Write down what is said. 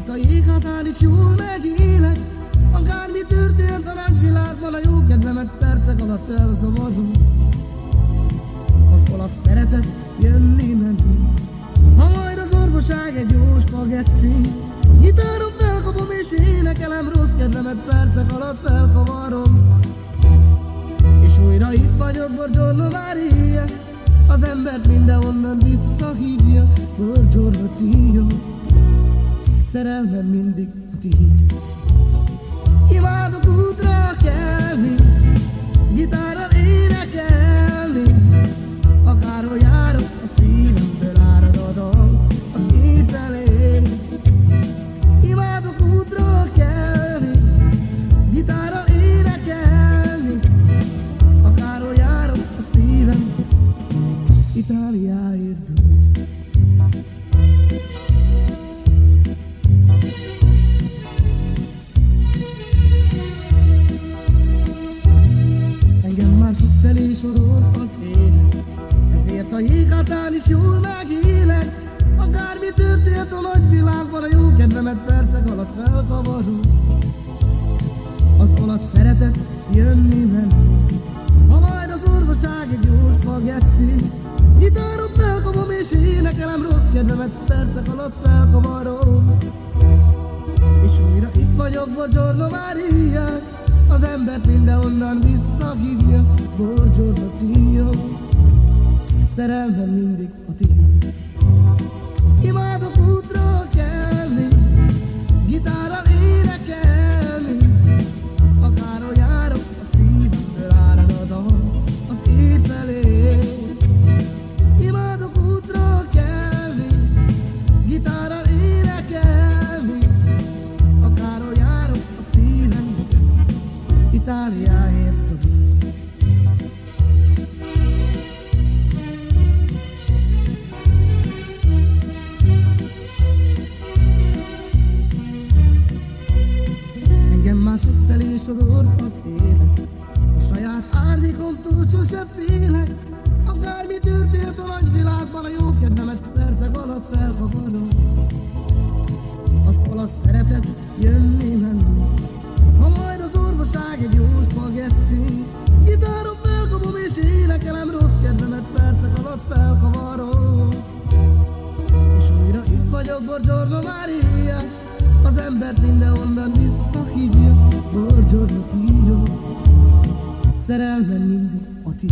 Ezért a jéghatán is jól megélek? Akármi történt a nagyvilágban A jó kedvemet percek alatt elszavarom Az olasz szeretet jönni menni Ha majd az orvoság egy jó spagetti Gitárom felkapom és énekelem Rossz kedvemet percek alatt felkavarom És újra itt vagyok Borgiorno Mária Az embert mindenhonnan visszahívja Borgiorno Tio Szerelmem mindig a tiéd Imádok útra kelni Gitárral énekelni. Akárhol járok a szívemből árad a dal Az én felé. Imádok útra kelni Gitárral énekelni. Akárhol járok a szívem Itáliáért Jéghátán is jól megélek Akármi történt a nagyvilágban A jó kedvemet percek alatt felkavarom Az olasz szeretet jönni menni Ha majd az orvoság egy jó spagetti Gitárom felkapom és énekelem Rossz kedvemet percek alatt felkavarom és újra itt vagyok, Borgiorno Mária Az embert mindenhonnan visszahívja Borgiorno Tio Szerelmem mindig a tiéd. Imádok útra kelni Gitárral énekelni Akárhol járok, a szívemből árad a dal Az én felé. Imádok útra kelni Gitárral énekelni Akárhol járok a szívem Itáliáért tudom sodort az élet A saját árnyékomtól sose félek. Akármi történt a nagyvilágban A jó kedvemet percek alatt felkavarom Az olasz szeretet jönni menni Ha majd az orvoság egy jó spagetti Gitárom felkapom és énekelem Rossz kedvemet percek alatt felkavarom derdinde ondan bir sahibi Borcu tiro Sarà il bambino o ti